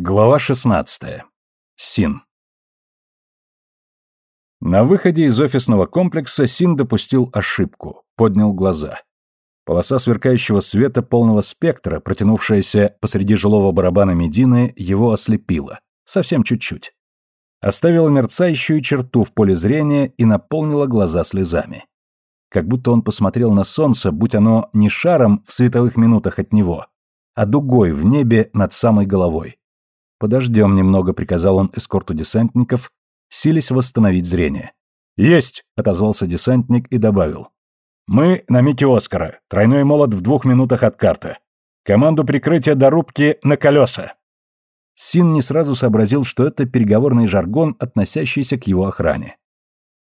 Глава 16. Син. На выходе из офисного комплекса Син допустил ошибку, поднял глаза. Полоса сверкающего света полного спектра, протянувшаяся посреди жилого барабана Медины, его ослепила. Совсем чуть-чуть. Оставила мерцающую черту в поле зрения и наполнила глаза слезами. Как будто он посмотрел на солнце, будь оно не шаром в световых минутах от него, а дугой в небе над самой головой. «Подождем немного», — приказал он эскорту десантников, сились восстановить зрение. «Есть!» — отозвался десантник и добавил. «Мы на мите Оскара. Тройной молот в двух минутах от карты. Команду прикрытия до рубки на колеса». Син не сразу сообразил, что это переговорный жаргон, относящийся к его охране.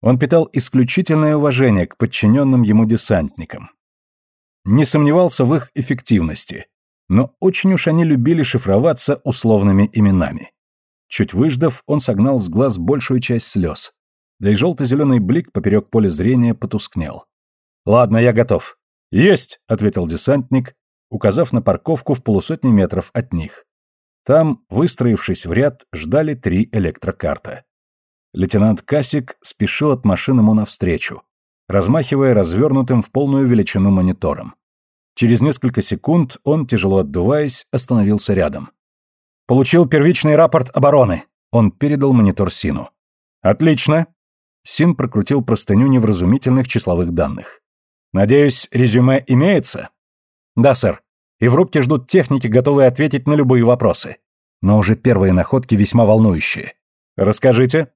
Он питал исключительное уважение к подчиненным ему десантникам. Не сомневался в их эффективности, но очень уж они любили шифроваться условными именами. Чуть выждав, он согнал с глаз большую часть слез. Да и желто-зеленый блик поперек поля зрения потускнел. «Ладно, я готов». «Есть!» — ответил десантник, указав на парковку в полусотни метров от них. Там, выстроившись в ряд, ждали три электрокарта. Лейтенант Касик спешил от машины ему навстречу, размахивая развернутым в полную величину монитором. Через несколько секунд он, тяжело отдуваясь, остановился рядом. «Получил первичный рапорт обороны». Он передал монитор Сину. «Отлично». Син прокрутил простыню невразумительных числовых данных. «Надеюсь, резюме имеется?» «Да, сэр. И в рубке ждут техники, готовые ответить на любые вопросы. Но уже первые находки весьма волнующие. Расскажите».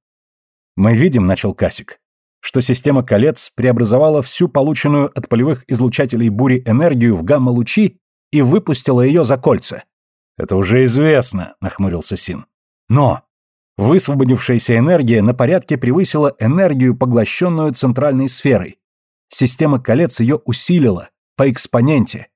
«Мы видим», — начал Касик, что система колец преобразовала всю полученную от полевых излучателей бури энергию в гамма-лучи и выпустила ее за кольца. «Это уже известно», — нахмурился Син. «Но высвободившаяся энергия на порядке превысила энергию, поглощенную центральной сферой. Система колец ее усилила, по экспоненте.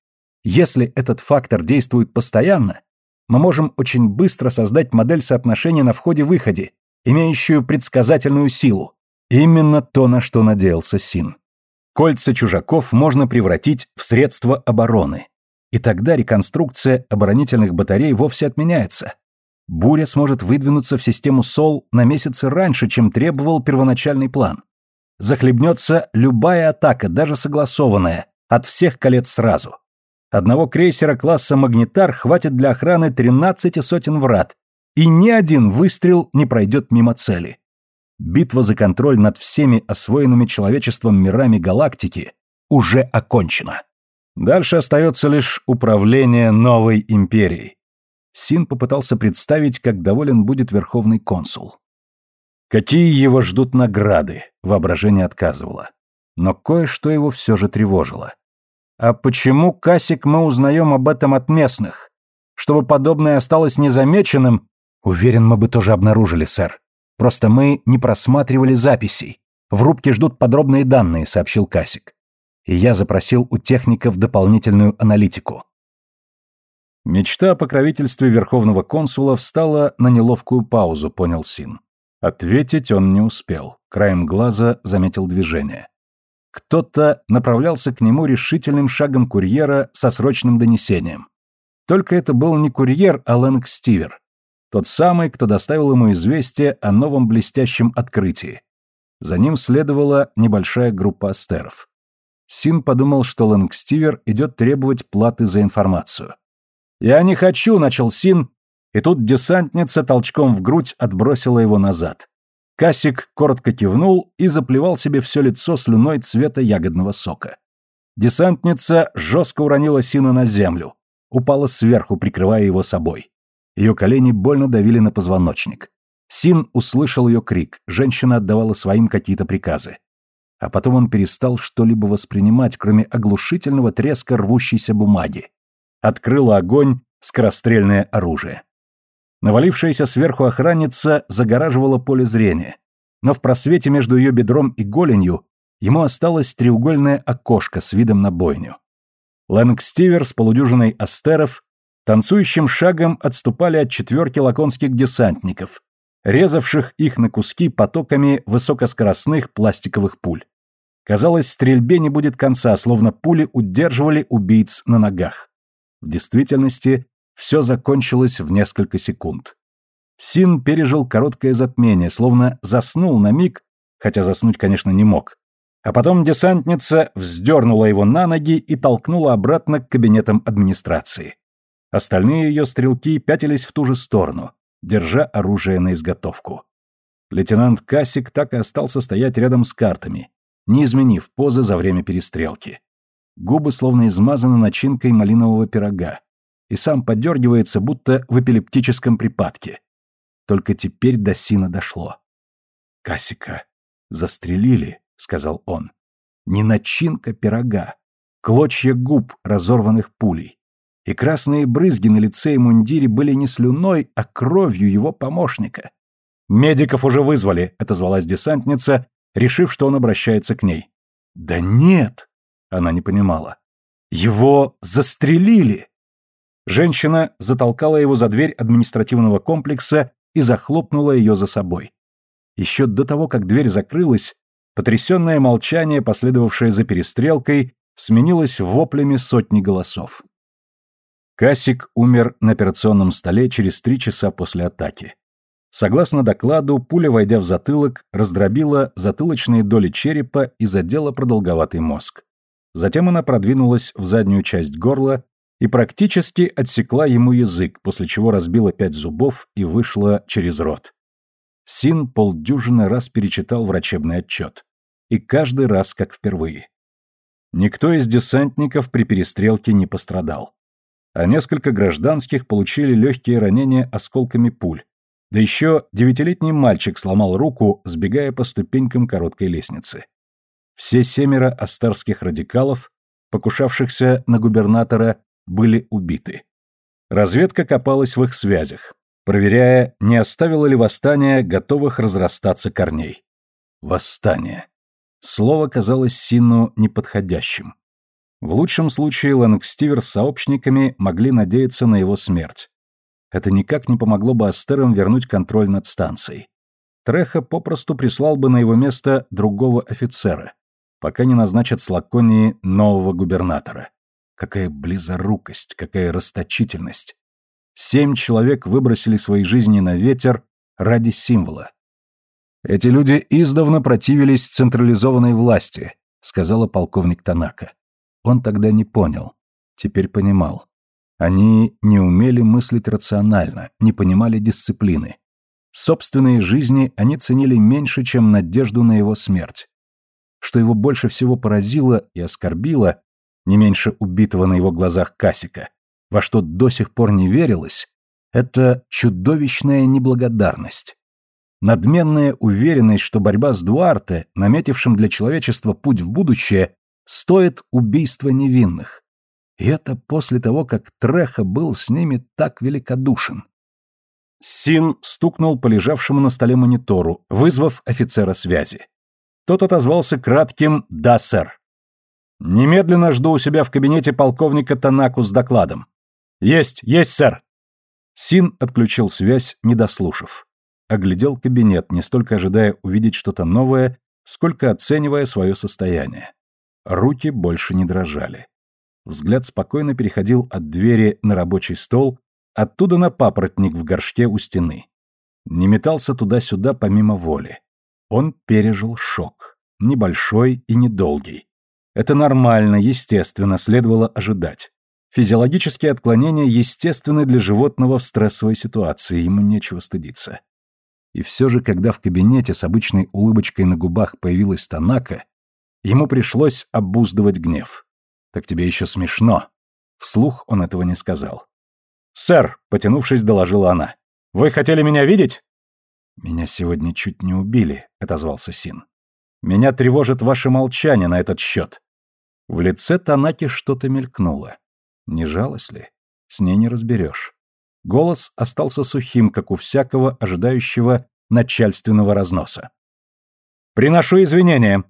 Если этот фактор действует постоянно, мы можем очень быстро создать модель соотношения на входе-выходе, имеющую предсказательную силу. Именно то, на что надеялся Син. Кольца чужаков можно превратить в средство обороны. И тогда реконструкция оборонительных батарей вовсе отменяется. Буря сможет выдвинуться в систему СОЛ на месяцы раньше, чем требовал первоначальный план. Захлебнется любая атака, даже согласованная, от всех колец сразу. Одного крейсера класса «Магнитар» хватит для охраны 13 сотен врат, и ни один выстрел не пройдет мимо цели. Битва за контроль над всеми освоенными человечеством мирами галактики уже окончена. Дальше остается лишь управление новой империей. Син попытался представить, как доволен будет верховный консул. Какие его ждут награды, воображение отказывало. Но кое-что его все же тревожило. А почему, Касик, мы узнаем об этом от местных? Чтобы подобное осталось незамеченным, уверен, мы бы тоже обнаружили, сэр. Просто мы не просматривали записей. В рубке ждут подробные данные, сообщил Касик. И я запросил у техников дополнительную аналитику. Мечта о покровительстве верховного консула встала на неловкую паузу, понял Син. Ответить он не успел. Краем глаза заметил движение. Кто-то направлялся к нему решительным шагом курьера со срочным донесением. Только это был не курьер, а Лэнг Стивер. Тот самый, кто доставил ему известие о новом блестящем открытии. За ним следовала небольшая группа астеров. Син подумал, что Лэнгстивер идет требовать платы за информацию. «Я не хочу», — начал Син, и тут десантница толчком в грудь отбросила его назад. Касик коротко кивнул и заплевал себе все лицо слюной цвета ягодного сока. Десантница жестко уронила Сина на землю, упала сверху, прикрывая его собой. Ее колени больно давили на позвоночник. Син услышал ее крик, женщина отдавала своим какие-то приказы. А потом он перестал что-либо воспринимать, кроме оглушительного треска рвущейся бумаги. Открыла огонь скорострельное оружие. Навалившаяся сверху охранница загораживала поле зрения, но в просвете между ее бедром и голенью ему осталось треугольное окошко с видом на бойню. Лэнг Стивер с полудюжиной астеров танцующим шагом отступали от четверки лаконских десантников, резавших их на куски потоками высокоскоростных пластиковых пуль. Казалось, стрельбе не будет конца, словно пули удерживали убийц на ногах. В действительности, все закончилось в несколько секунд. Син пережил короткое затмение, словно заснул на миг, хотя заснуть, конечно, не мог. А потом десантница вздернула его на ноги и толкнула обратно к кабинетам администрации. Остальные ее стрелки пятились в ту же сторону, держа оружие на изготовку. Лейтенант Касик так и остался стоять рядом с картами, не изменив позы за время перестрелки. Губы словно измазаны начинкой малинового пирога, и сам подергивается, будто в эпилептическом припадке. Только теперь до Сина дошло. «Касика застрелили», — сказал он. «Не начинка пирога, клочья губ, разорванных пулей. И красные брызги на лице и мундире были не слюной, а кровью его помощника. «Медиков уже вызвали», — отозвалась десантница, решив, что он обращается к ней. «Да нет!» — она не понимала. «Его застрелили!» Женщина затолкала его за дверь административного комплекса и захлопнула ее за собой. Еще до того, как дверь закрылась, потрясенное молчание, последовавшее за перестрелкой, сменилось воплями сотни голосов. Касик умер на операционном столе через три часа после атаки. Согласно докладу, пуля, войдя в затылок, раздробила затылочные доли черепа и задела продолговатый мозг. Затем она продвинулась в заднюю часть горла и практически отсекла ему язык, после чего разбила пять зубов и вышла через рот. Син полдюжины раз перечитал врачебный отчет. И каждый раз как впервые. Никто из десантников при перестрелке не пострадал. А несколько гражданских получили легкие ранения осколками пуль, да еще девятилетний мальчик сломал руку, сбегая по ступенькам короткой лестницы. Все семеро астарских радикалов, покушавшихся на губернатора, были убиты. Разведка копалась в их связях, проверяя, не оставило ли восстание готовых разрастаться корней. Восстание. Слово казалось Сину неподходящим. В лучшем случае Лэнгстивер с сообщниками могли надеяться на его смерть это никак не помогло бы Астерам вернуть контроль над станцией. Треха попросту прислал бы на его место другого офицера, пока не назначат с нового губернатора. Какая близорукость, какая расточительность. Семь человек выбросили свои жизни на ветер ради символа. Эти люди издавна противились централизованной власти, сказала полковник Танака. Он тогда не понял, теперь понимал. Они не умели мыслить рационально, не понимали дисциплины. Собственные жизни они ценили меньше, чем надежду на его смерть. Что его больше всего поразило и оскорбило, не меньше убитого на его глазах Касика, во что до сих пор не верилось, это чудовищная неблагодарность. Надменная уверенность, что борьба с Дуарте, наметившим для человечества путь в будущее, стоит убийства невинных. И это после того, как Треха был с ними так великодушен. Син стукнул по лежавшему на столе монитору, вызвав офицера связи. Тот отозвался кратким «Да, сэр». «Немедленно жду у себя в кабинете полковника Танаку с докладом». «Есть, есть, сэр». Син отключил связь, не дослушав. Оглядел кабинет, не столько ожидая увидеть что-то новое, сколько оценивая свое состояние. Руки больше не дрожали. Взгляд спокойно переходил от двери на рабочий стол, оттуда на папоротник в горшке у стены. Не метался туда-сюда помимо воли. Он пережил шок. Небольшой и недолгий. Это нормально, естественно, следовало ожидать. Физиологические отклонения естественны для животного в стрессовой ситуации, ему нечего стыдиться. И все же, когда в кабинете с обычной улыбочкой на губах появилась Танака, ему пришлось обуздывать гнев. «Так тебе еще смешно». Вслух он этого не сказал. «Сэр», — потянувшись, доложила она, — «вы хотели меня видеть?» «Меня сегодня чуть не убили», — отозвался Син. «Меня тревожит ваше молчание на этот счет». В лице Танаки что-то мелькнуло. Не жалость ли? С ней не разберешь. Голос остался сухим, как у всякого ожидающего начальственного разноса. «Приношу извинения.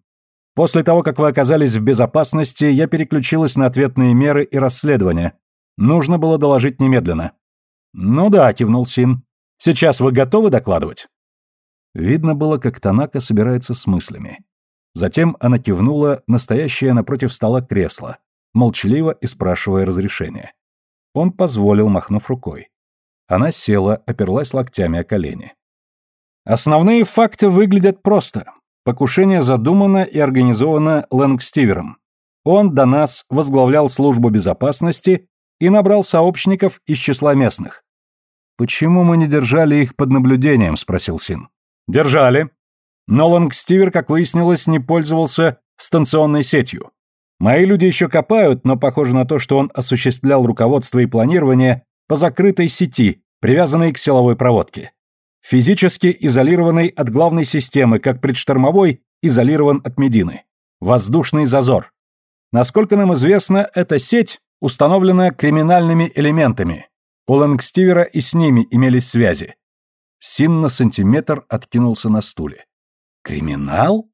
После того, как вы оказались в безопасности, я переключилась на ответные меры и расследования. Нужно было доложить немедленно. Ну да, кивнул Син. Сейчас вы готовы докладывать? Видно было, как Танака собирается с мыслями. Затем она кивнула настоящее напротив стола кресло, молчаливо и спрашивая разрешения. Он позволил, махнув рукой. Она села, оперлась локтями о колени. Основные факты выглядят просто. Покушение задумано и организовано Лэнгстивером. Он до нас возглавлял службу безопасности и набрал сообщников из числа местных. «Почему мы не держали их под наблюдением?» – спросил Син. «Держали. Но Лонгстивер, как выяснилось, не пользовался станционной сетью. Мои люди еще копают, но похоже на то, что он осуществлял руководство и планирование по закрытой сети, привязанной к силовой проводке. Физически изолированной от главной системы, как предштормовой изолирован от Медины. Воздушный зазор. Насколько нам известно, эта сеть установлена криминальными элементами. У Лэнгстивера и с ними имелись связи. Син на сантиметр откинулся на стуле. «Криминал?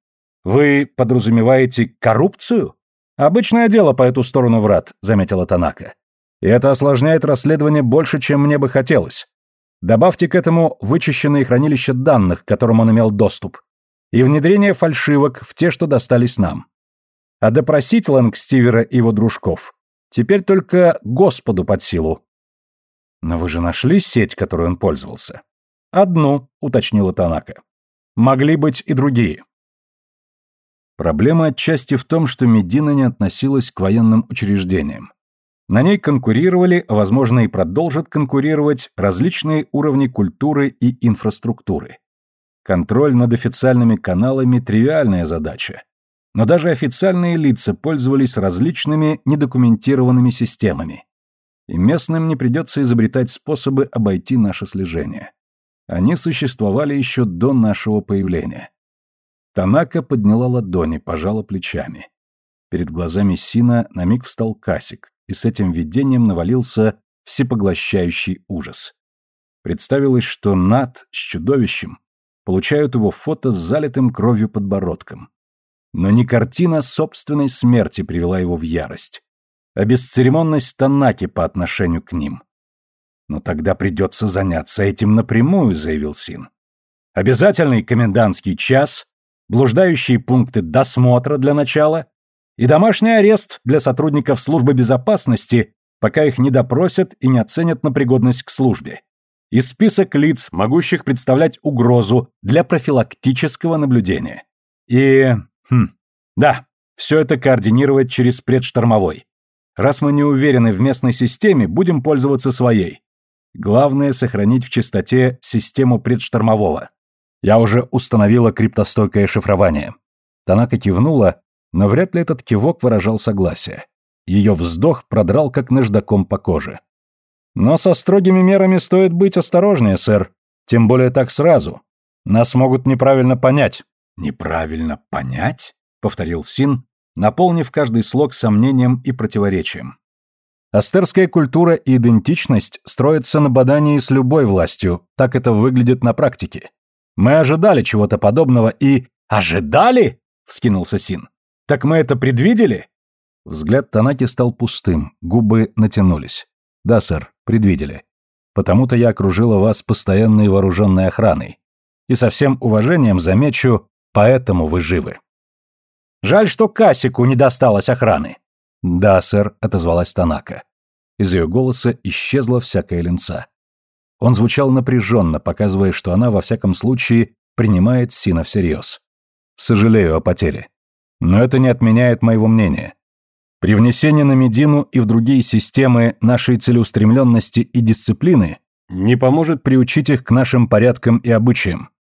Вы подразумеваете коррупцию?» «Обычное дело по эту сторону врат», — заметила Танака. «И это осложняет расследование больше, чем мне бы хотелось. Добавьте к этому вычищенные хранилища данных, к которым он имел доступ, и внедрение фальшивок в те, что достались нам. А допросить Лэнгстивера и его дружков теперь только Господу под силу». «Но вы же нашли сеть, которой он пользовался?» «Одну», — уточнила Танака. «Могли быть и другие». Проблема отчасти в том, что Медина не относилась к военным учреждениям. На ней конкурировали, а возможно и продолжат конкурировать, различные уровни культуры и инфраструктуры. Контроль над официальными каналами – тривиальная задача. Но даже официальные лица пользовались различными недокументированными системами. И местным не придется изобретать способы обойти наше слежение. Они существовали еще до нашего появления. Танака подняла ладони, пожала плечами. Перед глазами Сина на миг встал Касик, и с этим видением навалился всепоглощающий ужас. Представилось, что Над с чудовищем получают его фото с залитым кровью подбородком. Но не картина собственной смерти привела его в ярость, а бесцеремонность Танаки по отношению к ним. «Но тогда придется заняться этим напрямую», — заявил Син. «Обязательный комендантский час блуждающие пункты досмотра для начала и домашний арест для сотрудников службы безопасности, пока их не допросят и не оценят на пригодность к службе. И список лиц, могущих представлять угрозу для профилактического наблюдения. И... Хм, да, все это координировать через предштормовой. Раз мы не уверены в местной системе, будем пользоваться своей. Главное — сохранить в чистоте систему предштормового. Я уже установила криптостойкое шифрование. Танака кивнула, но вряд ли этот кивок выражал согласие. Ее вздох продрал как наждаком по коже. Но со строгими мерами стоит быть осторожнее, сэр. Тем более так сразу. Нас могут неправильно понять. Неправильно понять? повторил Син, наполнив каждый слог сомнением и противоречием. Астерская культура и идентичность строятся на бадании с любой властью, так это выглядит на практике. Мы ожидали чего-то подобного и... Ожидали? Вскинулся Син. Так мы это предвидели? Взгляд Танаки стал пустым, губы натянулись. Да, сэр, предвидели. Потому-то я окружила вас постоянной вооруженной охраной. И со всем уважением замечу, поэтому вы живы. Жаль, что Касику не досталось охраны. Да, сэр, отозвалась Танака. Из ее голоса исчезла всякая ленца. Он звучал напряженно, показывая, что она, во всяком случае, принимает Сина всерьез. Сожалею о потере. Но это не отменяет моего мнения. При внесении на Медину и в другие системы нашей целеустремленности и дисциплины не поможет приучить их к нашим порядкам и обычаям.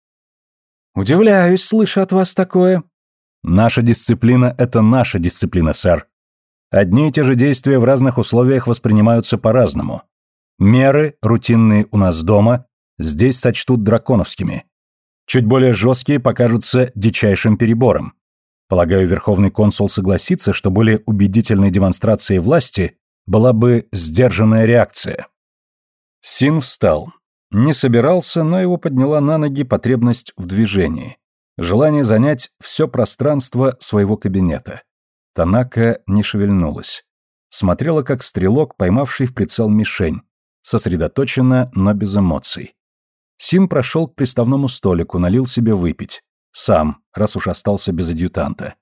Удивляюсь, слыша от вас такое. Наша дисциплина – это наша дисциплина, сэр. Одни и те же действия в разных условиях воспринимаются по-разному. Меры, рутинные у нас дома, здесь сочтут драконовскими. Чуть более жесткие покажутся дичайшим перебором. Полагаю, верховный консул согласится, что более убедительной демонстрацией власти была бы сдержанная реакция. Син встал. Не собирался, но его подняла на ноги потребность в движении. Желание занять все пространство своего кабинета. Танака не шевельнулась. Смотрела, как стрелок, поймавший в прицел мишень, сосредоточенно, но без эмоций. Син прошел к приставному столику, налил себе выпить. Сам, раз уж остался без адъютанта.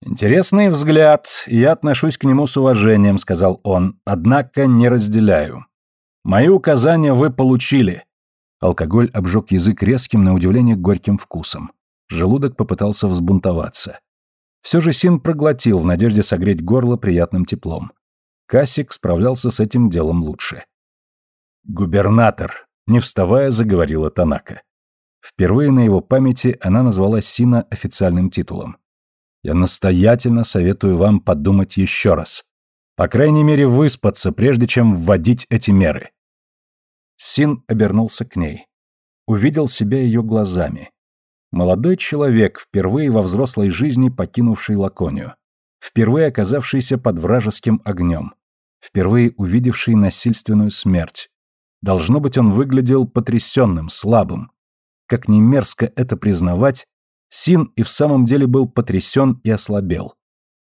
«Интересный взгляд, я отношусь к нему с уважением», — сказал он, — «однако не разделяю. Мои указания вы получили». Алкоголь обжег язык резким, на удивление, горьким вкусом. Желудок попытался взбунтоваться. Все же Син проглотил в надежде согреть горло приятным теплом. Касик справлялся с этим делом лучше. «Губернатор», — не вставая, заговорила Танака. Впервые на его памяти она назвала Сина официальным титулом. «Я настоятельно советую вам подумать еще раз. По крайней мере, выспаться, прежде чем вводить эти меры». Син обернулся к ней. Увидел себя ее глазами. Молодой человек, впервые во взрослой жизни покинувший Лаконию. Впервые оказавшийся под вражеским огнем. Впервые увидевший насильственную смерть. Должно быть, он выглядел потрясенным, слабым. Как не мерзко это признавать, Син и в самом деле был потрясен и ослабел.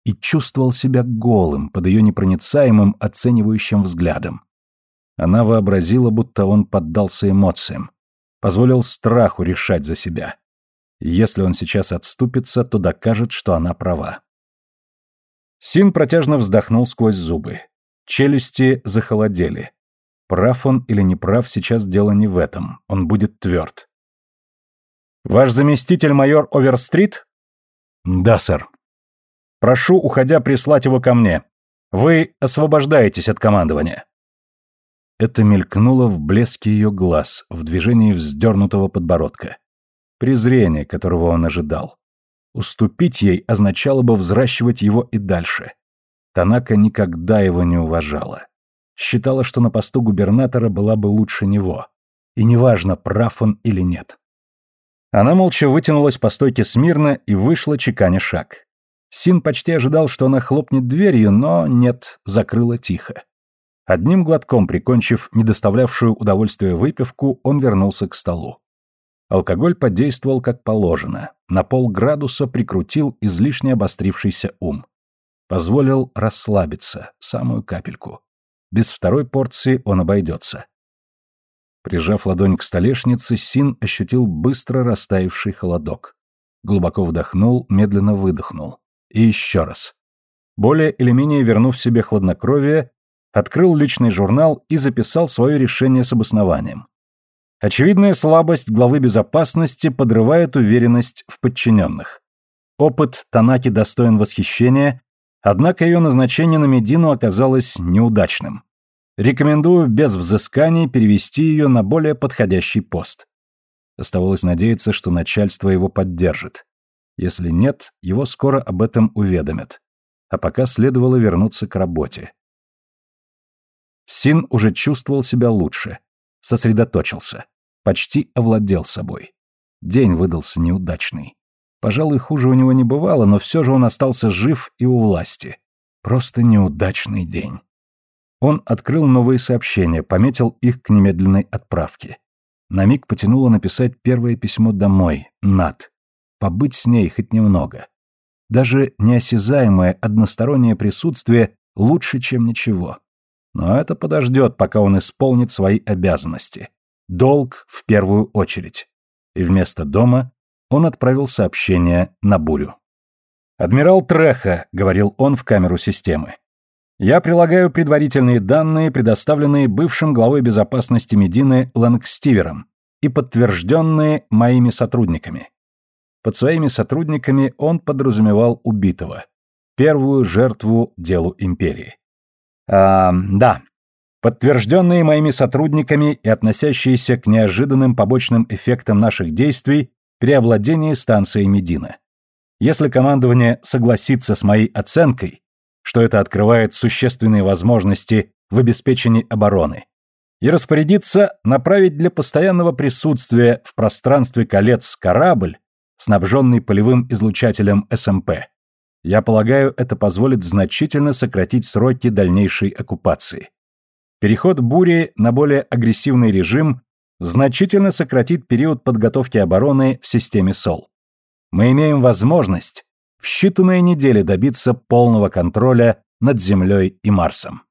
И чувствовал себя голым под ее непроницаемым оценивающим взглядом. Она вообразила, будто он поддался эмоциям. Позволил страху решать за себя. Если он сейчас отступится, то докажет, что она права. Син протяжно вздохнул сквозь зубы. Челюсти захолодели. Прав он или не прав, сейчас дело не в этом. Он будет тверд. «Ваш заместитель майор Оверстрит?» «Да, сэр». «Прошу, уходя, прислать его ко мне. Вы освобождаетесь от командования». Это мелькнуло в блеске ее глаз, в движении вздернутого подбородка. Презрение, которого он ожидал. Уступить ей означало бы взращивать его и дальше. Танака никогда его не уважала считала, что на посту губернатора была бы лучше него. И неважно, прав он или нет. Она молча вытянулась по стойке смирно и вышла, чеканя шаг. Син почти ожидал, что она хлопнет дверью, но нет, закрыла тихо. Одним глотком прикончив недоставлявшую удовольствия выпивку, он вернулся к столу. Алкоголь подействовал как положено, на полградуса прикрутил излишне обострившийся ум. Позволил расслабиться, самую капельку. Без второй порции он обойдется. Прижав ладонь к столешнице, Син ощутил быстро растаявший холодок. Глубоко вдохнул, медленно выдохнул. И еще раз. Более или менее вернув себе хладнокровие, открыл личный журнал и записал свое решение с обоснованием. Очевидная слабость главы безопасности подрывает уверенность в подчиненных. Опыт Танаки достоин восхищения, Однако ее назначение на Медину оказалось неудачным. Рекомендую без взысканий перевести ее на более подходящий пост. Оставалось надеяться, что начальство его поддержит. Если нет, его скоро об этом уведомят. А пока следовало вернуться к работе. Син уже чувствовал себя лучше. Сосредоточился. Почти овладел собой. День выдался неудачный. Пожалуй, хуже у него не бывало, но все же он остался жив и у власти. Просто неудачный день. Он открыл новые сообщения, пометил их к немедленной отправке. На миг потянуло написать первое письмо домой, Над. Побыть с ней хоть немного. Даже неосязаемое одностороннее присутствие лучше, чем ничего. Но это подождет, пока он исполнит свои обязанности. Долг в первую очередь. И вместо дома он отправил сообщение на бурю. «Адмирал Треха», — говорил он в камеру системы, — «я прилагаю предварительные данные, предоставленные бывшим главой безопасности Медины Лэнгстивером и подтвержденные моими сотрудниками». Под своими сотрудниками он подразумевал убитого, первую жертву делу империи. А, да, подтвержденные моими сотрудниками и относящиеся к неожиданным побочным эффектам наших действий при овладении станцией Медина. Если командование согласится с моей оценкой, что это открывает существенные возможности в обеспечении обороны, и распорядится направить для постоянного присутствия в пространстве колец корабль, снабженный полевым излучателем СМП. Я полагаю, это позволит значительно сократить сроки дальнейшей оккупации. Переход бури на более агрессивный режим значительно сократит период подготовки обороны в системе СОЛ. Мы имеем возможность в считанные недели добиться полного контроля над Землей и Марсом.